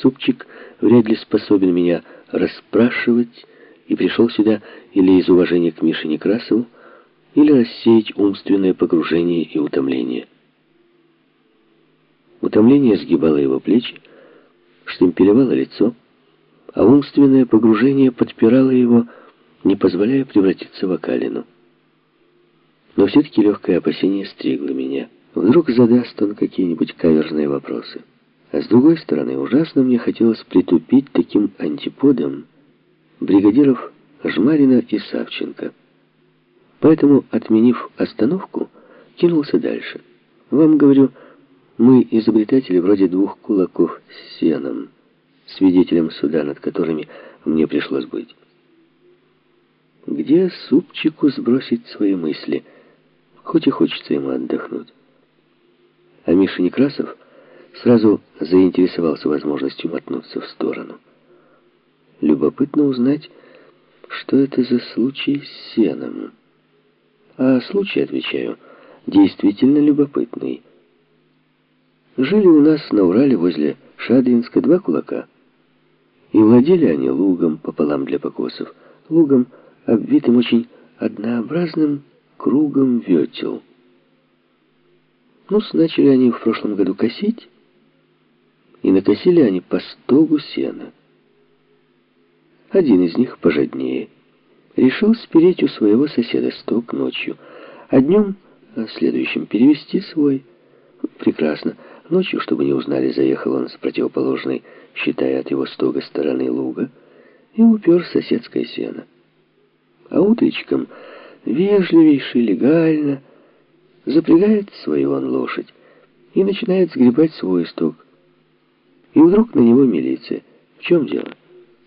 Супчик вряд ли способен меня расспрашивать и пришел сюда или из уважения к Мише Некрасову, или рассеять умственное погружение и утомление. Утомление сгибало его плечи, штемпелевало лицо, а умственное погружение подпирало его, не позволяя превратиться в окалину. Но все-таки легкое опасение стригло меня. Вдруг задаст он какие-нибудь каверзные вопросы. А с другой стороны, ужасно мне хотелось притупить таким антиподом бригадиров Жмарина и Савченко. Поэтому, отменив остановку, кинулся дальше. Вам говорю, мы изобретатели вроде двух кулаков с сеном, свидетелем суда, над которыми мне пришлось быть. Где супчику сбросить свои мысли? Хоть и хочется ему отдохнуть. А Миша Некрасов сразу заинтересовался возможностью мотнуться в сторону. Любопытно узнать, что это за случай с сеном. А случай, отвечаю, действительно любопытный. Жили у нас на Урале возле Шадринска два кулака. И владели они лугом пополам для покосов. Лугом, обвитым очень однообразным кругом ветел. Ну, начали они в прошлом году косить, и накосили они по стогу сена. Один из них, пожаднее, решил спереть у своего соседа сток ночью, а днем, а следующим, перевести свой. Прекрасно. Ночью, чтобы не узнали, заехал он с противоположной, считая от его стога стороны луга, и упер соседское сено. А утречком, вежливейший, легально, запрягает свою он лошадь и начинает сгребать свой сток. И вдруг на него милиция. В чем дело?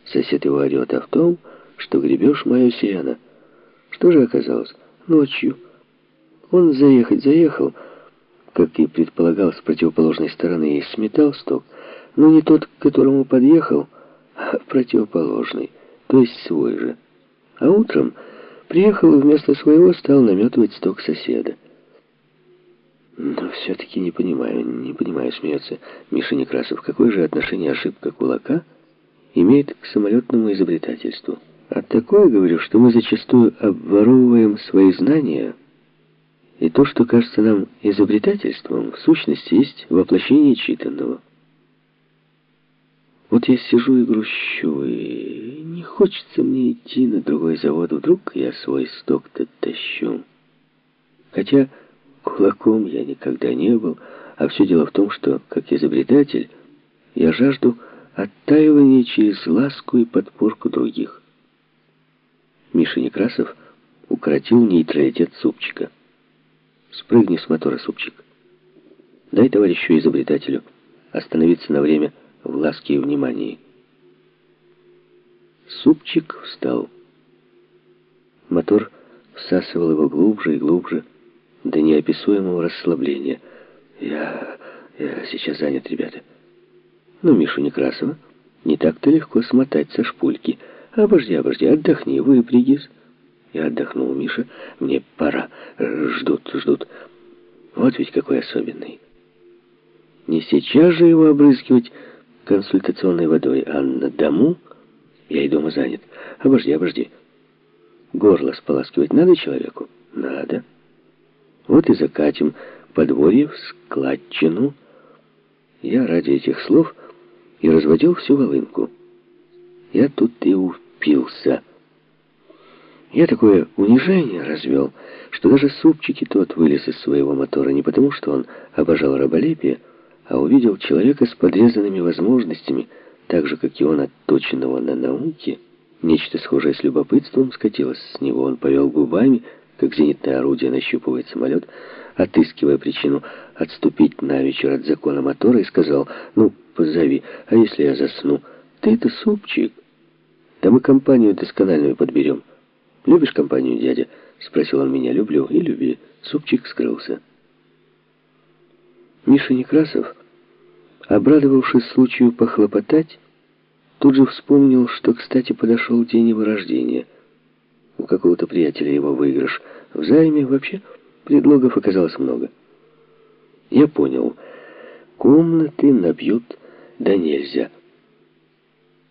Сосед его орет, а в том, что гребешь мое сено. Что же оказалось? Ночью. Он заехать заехал, как и предполагал, с противоположной стороны, и сметал сток, но не тот, к которому подъехал, а противоположный, то есть свой же. А утром приехал и вместо своего стал наметывать сток соседа. Но все-таки не понимаю, не понимаю, смеется Миша Некрасов, какое же отношение ошибка кулака имеет к самолетному изобретательству. А такое, говорю, что мы зачастую обворовываем свои знания, и то, что кажется нам изобретательством, в сущности есть воплощение читанного. Вот я сижу и грущу, и не хочется мне идти на другой завод, вдруг я свой сток-то тащу. Хотя кулаком я никогда не был, а все дело в том, что, как изобретатель, я жажду оттаивания через ласку и подпорку других. Миша Некрасов укоротил нейтралитет супчика. Спрыгни с мотора, супчик. Дай товарищу изобретателю остановиться на время в ласке и внимании. Супчик встал. Мотор всасывал его глубже и глубже, до неописуемого расслабления. Я... я сейчас занят, ребята. Ну, Мишу Некрасова не так-то легко смотать со шпульки — «Обожди, обожди, отдохни, выпрягись». Я отдохнул, Миша. Мне пора. Ждут, ждут. Вот ведь какой особенный. Не сейчас же его обрызгивать консультационной водой, а на дому... Я и дома занят. Обожди, обожди. Горло споласкивать надо человеку? Надо. Вот и закатим подворье в складчину. Я ради этих слов и разводил всю волынку. Я тут и уверен впился. Я такое унижение развел, что даже супчики тот вылез из своего мотора не потому, что он обожал раболепие, а увидел человека с подрезанными возможностями, так же, как и он, отточенного на науке. Нечто схожее с любопытством скатилось с него. Он повел губами, как зенитное орудие нащупывает самолет, отыскивая причину отступить на вечер от закона мотора, и сказал, «Ну, позови, а если я засну? Ты-то супчик». Да мы компанию доскональную подберем. Любишь компанию, дядя? Спросил он меня. Люблю и люби. Супчик скрылся. Миша Некрасов, обрадовавшись случаю похлопотать, тут же вспомнил, что, кстати, подошел день его рождения. У какого-то приятеля его выигрыш. В займе вообще предлогов оказалось много. Я понял. Комнаты набьют да нельзя.